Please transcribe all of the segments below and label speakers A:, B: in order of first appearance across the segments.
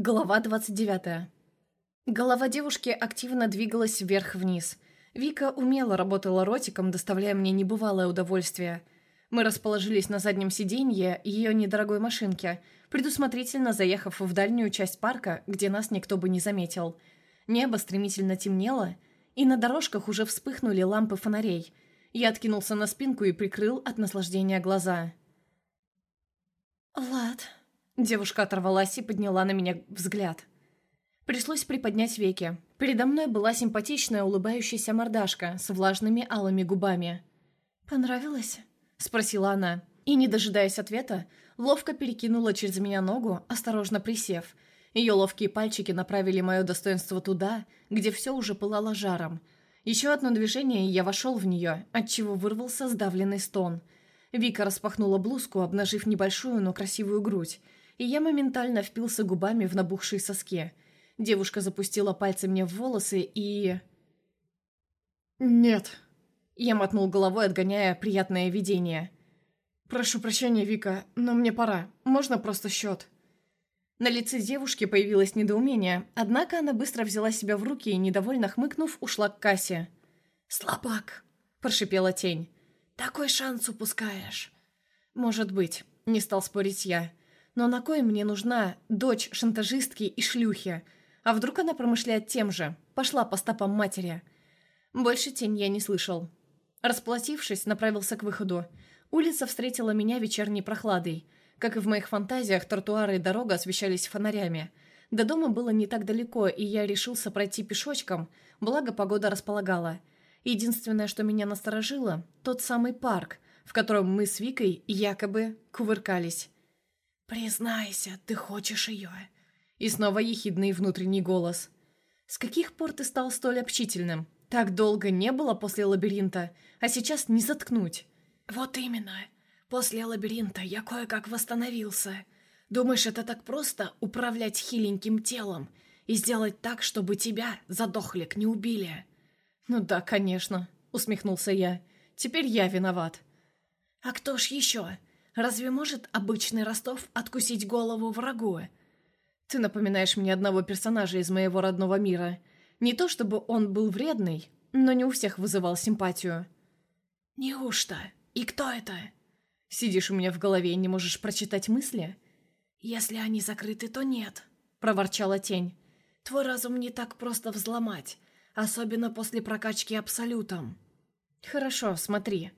A: Глава 29. Голова девушки активно двигалась вверх-вниз. Вика умело работала ротиком, доставляя мне небывалое удовольствие. Мы расположились на заднем сиденье ее недорогой машинки, предусмотрительно заехав в дальнюю часть парка, где нас никто бы не заметил. Небо стремительно темнело, и на дорожках уже вспыхнули лампы фонарей. Я откинулся на спинку и прикрыл от наслаждения глаза. «Влад», Девушка оторвалась и подняла на меня взгляд. Пришлось приподнять веки. Передо мной была симпатичная улыбающаяся мордашка с влажными алыми губами. «Понравилось?» – спросила она. И, не дожидаясь ответа, ловко перекинула через меня ногу, осторожно присев. Ее ловкие пальчики направили мое достоинство туда, где все уже пылало жаром. Еще одно движение, и я вошел в нее, отчего вырвался сдавленный стон. Вика распахнула блузку, обнажив небольшую, но красивую грудь, и я моментально впился губами в набухшие соски. Девушка запустила пальцы мне в волосы и...
B: «Нет».
A: Я мотнул головой, отгоняя приятное видение.
B: «Прошу прощения, Вика, но мне пора. Можно просто счет?»
A: На лице девушки появилось недоумение, однако она быстро взяла себя в руки и, недовольно хмыкнув, ушла к кассе.
C: «Слабак», –
A: прошипела тень.
C: «Такой шанс упускаешь».
A: «Может быть», – не стал спорить я. Но на кой мне нужна дочь шантажистки и шлюхи? А вдруг она промышляет тем же? Пошла по стопам матери. Больше тень я не слышал. Расплатившись, направился к выходу. Улица встретила меня вечерней прохладой. Как и в моих фантазиях, тротуары и дорога освещались фонарями. До дома было не так далеко, и я решился пройти пешочком, благо погода располагала. Единственное, что меня насторожило, тот самый парк, в котором мы с Викой якобы кувыркались.
C: «Признайся, ты хочешь ее?»
A: И снова ехидный внутренний голос. «С каких пор ты стал столь общительным? Так долго не было после лабиринта, а сейчас не заткнуть».
C: «Вот именно. После лабиринта я кое-как восстановился. Думаешь, это так просто управлять хиленьким телом и сделать так, чтобы тебя, задохлик, не убили?»
A: «Ну да, конечно», — усмехнулся я. «Теперь я виноват».
C: «А кто ж еще? Разве может обычный Ростов откусить голову врагу?
A: Ты напоминаешь мне одного персонажа из моего родного мира. Не то чтобы он был вредный, но не у всех вызывал симпатию.
C: Неужто? И кто это?
A: Сидишь у меня в голове и не можешь прочитать мысли?
C: Если они закрыты, то нет,
A: проворчала тень.
C: Твой разум не так просто взломать, особенно после прокачки абсолютом.
A: Хорошо, смотри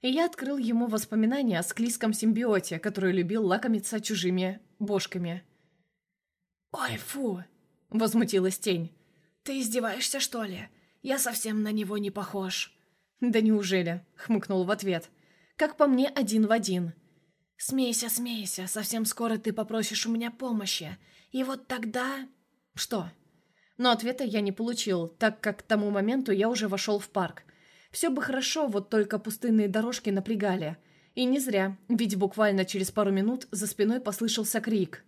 A: и я открыл ему воспоминания о склизком симбиоте, который любил лакомиться чужими бошками.
C: «Ой, фу!»
A: — возмутилась тень.
C: «Ты издеваешься, что ли? Я совсем на него не похож».
A: «Да неужели?» — хмыкнул в ответ. «Как по мне, один в один».
C: «Смейся, смейся, совсем скоро ты попросишь у меня помощи. И вот тогда...»
A: «Что?» Но ответа я не получил, так как к тому моменту я уже вошел в парк, все бы хорошо, вот только пустынные дорожки напрягали. И не зря, ведь буквально через пару минут за спиной послышался крик.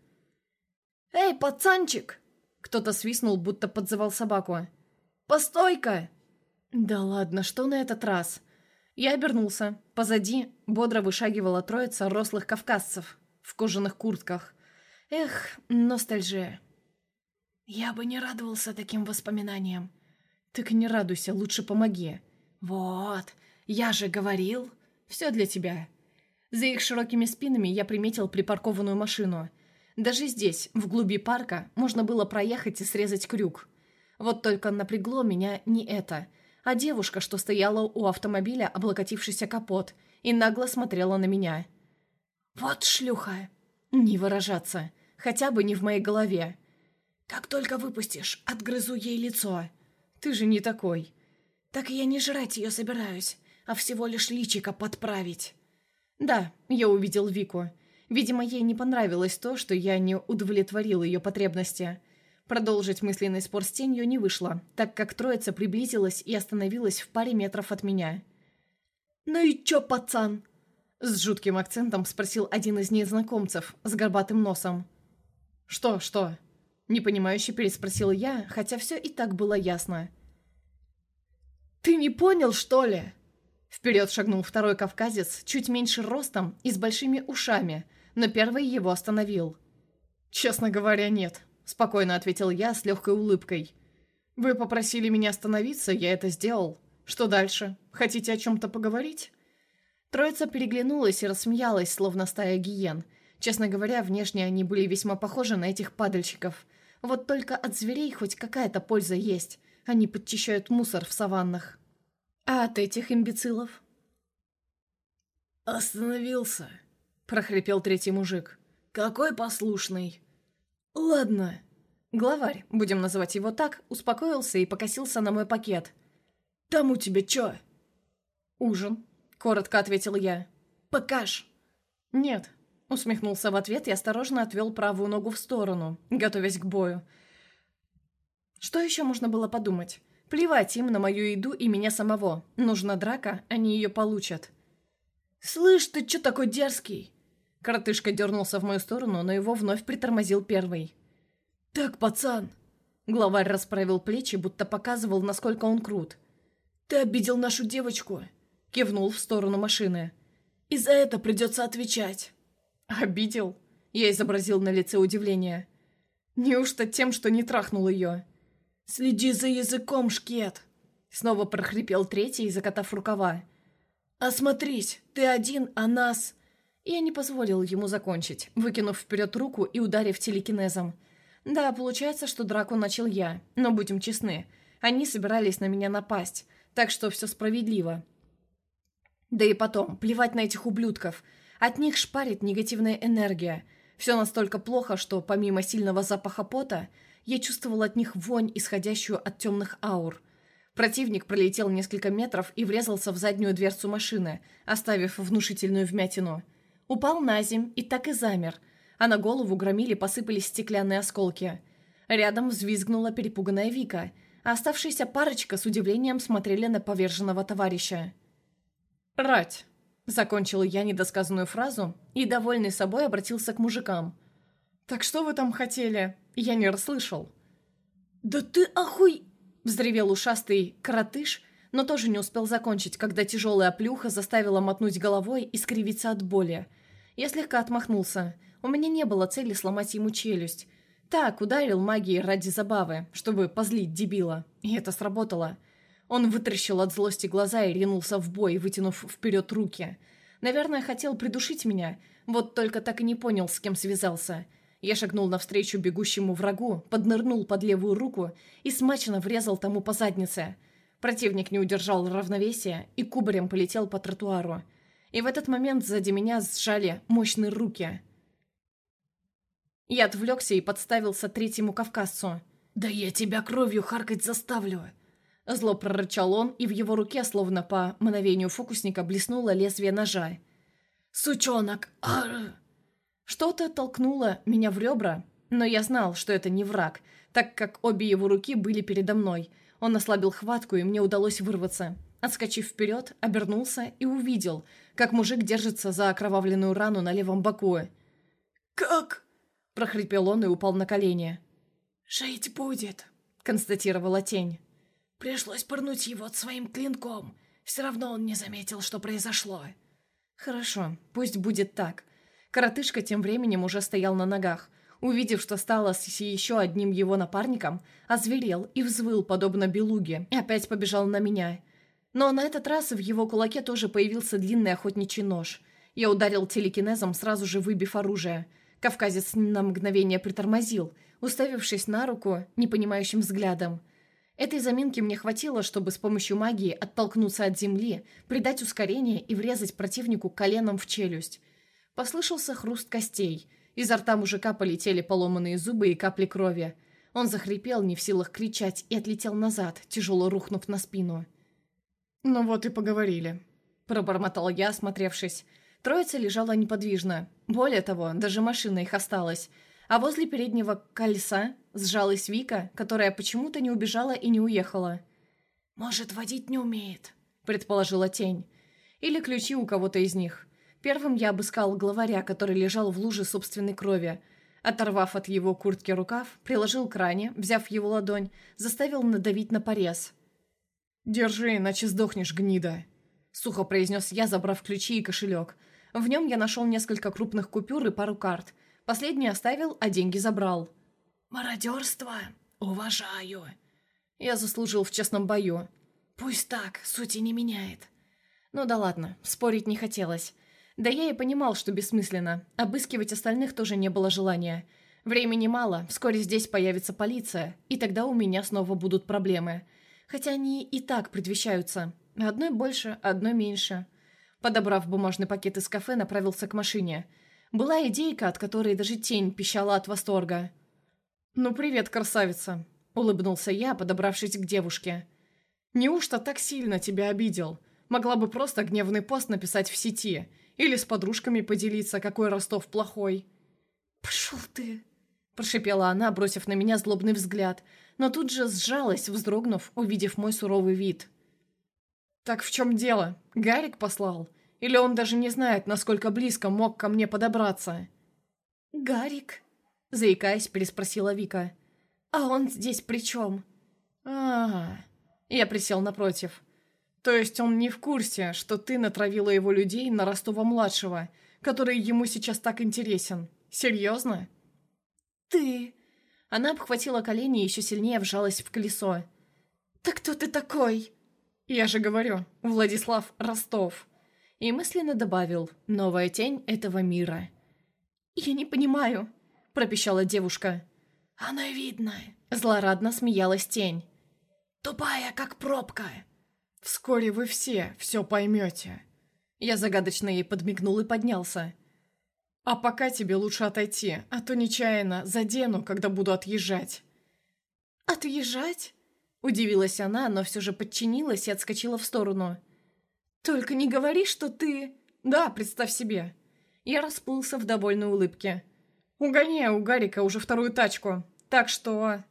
A: «Эй, пацанчик!» Кто-то свистнул, будто подзывал собаку. «Постой-ка!» «Да ладно, что на этот раз?» Я обернулся. Позади бодро вышагивала троица рослых кавказцев в кожаных куртках. Эх, ностальжия.
C: «Я бы не радовался таким воспоминаниям».
A: «Так не радуйся, лучше помоги».
C: «Вот, я же говорил,
A: все для тебя». За их широкими спинами я приметил припаркованную машину. Даже здесь, в глуби парка, можно было проехать и срезать крюк. Вот только напрягло меня не это, а девушка, что стояла у автомобиля, облокотившийся капот, и нагло смотрела на меня.
C: «Вот шлюха!»
A: «Не выражаться. Хотя бы не в моей голове».
C: «Как только выпустишь, отгрызу ей лицо».
A: «Ты же не такой».
C: «Так я не жрать ее собираюсь, а всего лишь личико подправить».
A: «Да, я увидел Вику. Видимо, ей не понравилось то, что я не удовлетворил ее потребности». Продолжить мысленный спор с тенью не вышло, так как троица приблизилась и остановилась в паре метров от меня.
C: «Ну и чё, пацан?»
A: С жутким акцентом спросил один из незнакомцев с горбатым носом. «Что, что?» Непонимающе переспросил я, хотя все и так было ясно.
C: «Ты не понял, что ли?»
A: Вперед шагнул второй кавказец, чуть меньше ростом и с большими ушами, но первый его остановил.
B: «Честно говоря, нет», —
A: спокойно ответил я с легкой улыбкой. «Вы попросили меня остановиться, я это сделал. Что дальше? Хотите о чем-то поговорить?» Троица переглянулась и рассмеялась, словно стая гиен. Честно говоря, внешне они были весьма похожи на этих падальщиков. Вот только от зверей хоть какая-то польза есть. Они подчищают мусор в саваннах. А от этих имбецилов?
C: «Остановился», —
A: прохрипел третий мужик.
C: «Какой послушный». «Ладно».
A: Главарь, будем называть его так, успокоился и покосился на мой пакет.
C: «Там у тебя чё?»
A: «Ужин», — коротко ответил я.
C: «Покаж».
A: «Нет», — усмехнулся в ответ и осторожно отвел правую ногу в сторону, готовясь к бою. Что еще можно было подумать? Плевать им на мою еду и меня самого. Нужна драка, они ее получат.
C: «Слышь, ты чё такой дерзкий?»
A: Коротышка дернулся в мою сторону, но его вновь притормозил первый.
C: «Так, пацан!»
A: Главарь расправил плечи, будто показывал, насколько он крут.
C: «Ты обидел нашу девочку!»
A: Кивнул в сторону машины.
C: «И за это придется отвечать!»
A: «Обидел?» Я изобразил на лице удивление. «Неужто тем, что не трахнул ее?»
C: «Следи за языком, шкет!»
A: Снова прохрипел третий, закатав рукава.
C: «Осмотрись, ты один, а нас...»
A: Я не позволил ему закончить, выкинув вперед руку и ударив телекинезом. Да, получается, что драку начал я, но будем честны, они собирались на меня напасть, так что все справедливо. Да и потом, плевать на этих ублюдков. От них шпарит негативная энергия. Все настолько плохо, что помимо сильного запаха пота, я чувствовал от них вонь, исходящую от темных аур. Противник пролетел несколько метров и врезался в заднюю дверцу машины, оставив внушительную вмятину. Упал на земь и так и замер, а на голову громили посыпались стеклянные осколки. Рядом взвизгнула перепуганная Вика, а оставшаяся парочка с удивлением смотрели на поверженного товарища. «Рать!» — закончил я недосказанную фразу и, довольный собой, обратился к мужикам. «Так что вы там хотели?» Я не расслышал.
C: «Да ты охуй...»
A: — взревел ушастый коротыш, но тоже не успел закончить, когда тяжелая плюха заставила мотнуть головой и скривиться от боли. Я слегка отмахнулся. У меня не было цели сломать ему челюсть. Так, ударил магией ради забавы, чтобы позлить дебила. И это сработало. Он вытрящил от злости глаза и ринулся в бой, вытянув вперед руки. Наверное, хотел придушить меня, вот только так и не понял, с кем связался. Я шагнул навстречу бегущему врагу, поднырнул под левую руку и смачно врезал тому по заднице. Противник не удержал равновесия и кубарем полетел по тротуару. И в этот момент сзади меня сжали мощные руки. Я отвлекся и подставился третьему кавказцу.
C: «Да я тебя кровью харкать заставлю!»
A: Зло прорычал он, и в его руке, словно по мановению фокусника, блеснуло лезвие ножа.
C: «Сучонок! Ар!»
A: Что-то толкнуло меня в ребра, но я знал, что это не враг, так как обе его руки были передо мной. Он ослабил хватку, и мне удалось вырваться. Отскочив вперед, обернулся и увидел, как мужик держится за окровавленную рану на левом боку.
C: «Как?»
A: – прохрипел он и упал на колени.
C: «Жить будет», –
A: констатировала тень.
C: «Пришлось пырнуть его своим клинком. Все равно он не заметил, что произошло».
A: «Хорошо, пусть будет так. Коротышка тем временем уже стоял на ногах. Увидев, что стало с еще одним его напарником, озверел и взвыл, подобно белуге, и опять побежал на меня. Но на этот раз в его кулаке тоже появился длинный охотничий нож. Я ударил телекинезом, сразу же выбив оружие. Кавказец на мгновение притормозил, уставившись на руку непонимающим взглядом. Этой заминки мне хватило, чтобы с помощью магии оттолкнуться от земли, придать ускорение и врезать противнику коленом в челюсть. Послышался хруст костей. Изо рта мужика полетели поломанные зубы и капли крови. Он захрипел, не в силах кричать, и отлетел назад, тяжело рухнув на спину. «Ну вот и поговорили», — пробормотал я, осмотревшись. Троица лежала неподвижно. Более того, даже машина их осталась. А возле переднего колеса сжалась Вика, которая почему-то не убежала и не уехала.
C: «Может, водить не умеет», —
A: предположила тень. «Или ключи у кого-то из них». Первым я обыскал главаря, который лежал в луже собственной крови. Оторвав от его куртки рукав, приложил к ране, взяв его ладонь, заставил надавить на порез. «Держи, иначе сдохнешь, гнида!» Сухо произнес я, забрав ключи и кошелек. В нем я нашел несколько крупных купюр и пару карт. Последний оставил, а деньги забрал.
C: Мародерство? Уважаю.
A: Я заслужил в честном бою.
C: Пусть так, сути не меняет.
A: Ну да ладно, спорить не хотелось. Да я и понимал, что бессмысленно. Обыскивать остальных тоже не было желания. Времени мало, вскоре здесь появится полиция, и тогда у меня снова будут проблемы. Хотя они и так предвещаются. Одной больше, одной меньше. Подобрав бумажный пакет из кафе, направился к машине. Была идейка, от которой даже тень пищала от восторга. «Ну привет, красавица!» — улыбнулся я, подобравшись к девушке. «Неужто так сильно тебя обидел? Могла бы просто гневный пост написать в сети или с подружками поделиться, какой Ростов плохой».
C: «Пошел ты!»
A: — прошипела она, бросив на меня злобный взгляд, но тут же сжалась, вздрогнув, увидев мой суровый вид. «Так в чем дело? Гарик послал? Или он даже не знает, насколько близко мог ко мне подобраться?»
C: «Гарик?»
A: — заикаясь, переспросила Вика.
C: «А он здесь при чем?»
A: а, -а, -а. Я присел напротив. «То есть он не в курсе, что ты натравила его людей на Ростова-младшего, который ему сейчас так интересен? Серьезно?»
C: «Ты...»
A: Она обхватила колени и еще сильнее вжалась в колесо.
C: «Так кто ты такой?»
A: «Я же говорю, Владислав Ростов». И мысленно добавил «Новая тень этого мира».
C: «Я не понимаю», — пропищала девушка.
A: «Оно видно», — злорадно смеялась тень.
C: «Тупая, как пробка».
A: «Вскоре вы все все поймете». Я загадочно ей подмигнул и поднялся. «А пока тебе лучше отойти, а то нечаянно задену, когда буду отъезжать».
C: «Отъезжать?»
A: – удивилась она, но все же подчинилась и отскочила в сторону.
C: «Только не говори, что ты...»
A: «Да, представь себе». Я расплылся в довольной улыбке. «Угоняю у Гарика уже вторую тачку, так что...»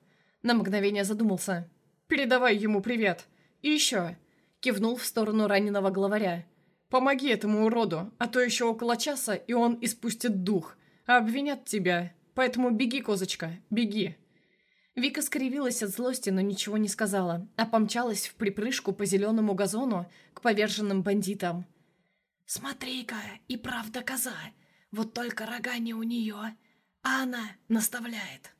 A: На мгновение задумался. «Передавай ему привет. И еще...» Кивнул в сторону раненого главаря. Помоги этому уроду, а то еще около часа, и он испустит дух. А обвинят тебя. Поэтому беги, козочка, беги». Вика скривилась от злости, но ничего не сказала, а помчалась в припрыжку по зеленому газону к поверженным бандитам.
C: «Смотри-ка, и правда коза. Вот только рога не у нее, а она наставляет».